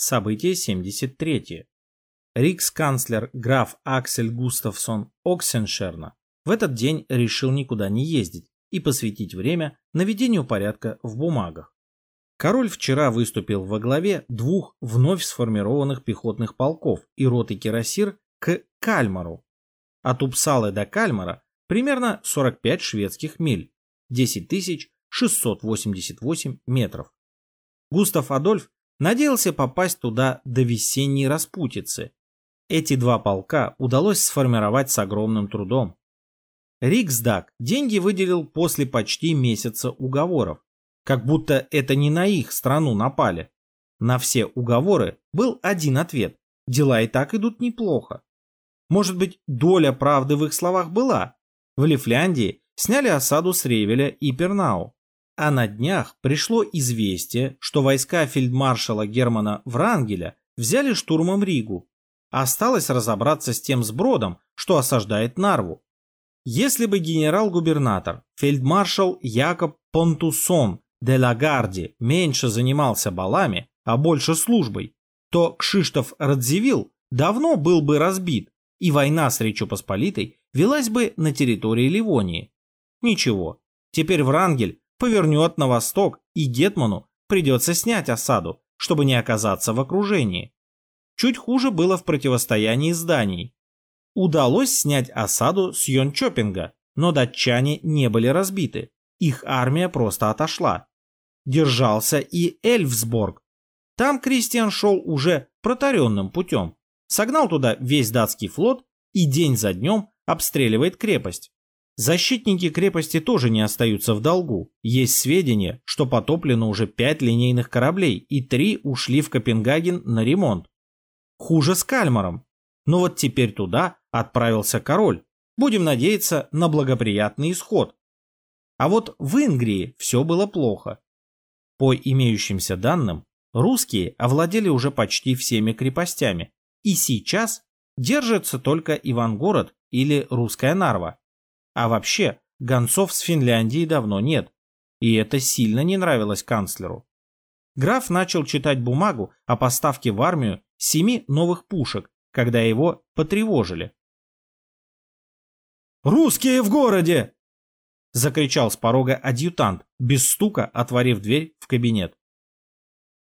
Событие 73. Рикс-канцлер граф Аксель Густавсон Оксеншерна в этот день решил никуда не ездить и посвятить время наведению порядка в бумагах. Король вчера выступил во главе двух вновь сформированных пехотных полков и роты кирасир к Кальмару. От Упсалы до Кальмара примерно 45 шведских миль, 10 688 метров. Густав Адольф надеялся попасть туда до весенней распутицы. Эти два полка удалось сформировать с огромным трудом. Риксдаг деньги выделил после почти месяца уговоров, как будто это не на их страну напали. На все уговоры был один ответ. Дела и так идут неплохо. Может быть, доля правды в их словах была. В Лифляндии сняли осаду с Ревеля и Пернау. А на днях пришло известие, что войска фельдмаршала Германа Врангеля взяли штурмом Ригу. Осталось разобраться с тем сбродом, что осаждает Нарву. Если бы генерал-губернатор, фельдмаршал Якоб Понтусон де Лагарди меньше занимался балами, а больше службой, то Кшиштоф Радзивилл давно был бы разбит, и война с Речью Посполитой велась бы на территории Ливонии. Ничего, теперь Врангель повернет на восток, и Гетману придется снять осаду, чтобы не оказаться в окружении. Чуть хуже было в противостоянии зданий. Удалось снять осаду с Йончопинга, но датчане не были разбиты. Их армия просто отошла. Держался и Эльфсборг. Там Кристиан шел уже протаренным путем. Согнал туда весь датский флот и день за днем обстреливает крепость. Защитники крепости тоже не остаются в долгу. Есть сведения, что потоплено уже пять линейных кораблей и три ушли в Копенгаген на ремонт. Хуже с Кальмаром. Но вот теперь туда отправился король. Будем надеяться на благоприятный исход. А вот в Ингрии все было плохо. По имеющимся данным, русские овладели уже почти всеми крепостями, и сейчас держится только Ивангород или Русская Нарва. А вообще, гонцов с Финляндии давно нет. И это сильно не нравилось канцлеру. Граф начал читать бумагу о поставке в армию семи новых пушек, когда его потревожили. «Русские в городе!» — закричал с порога адъютант, без стука отворив дверь в кабинет.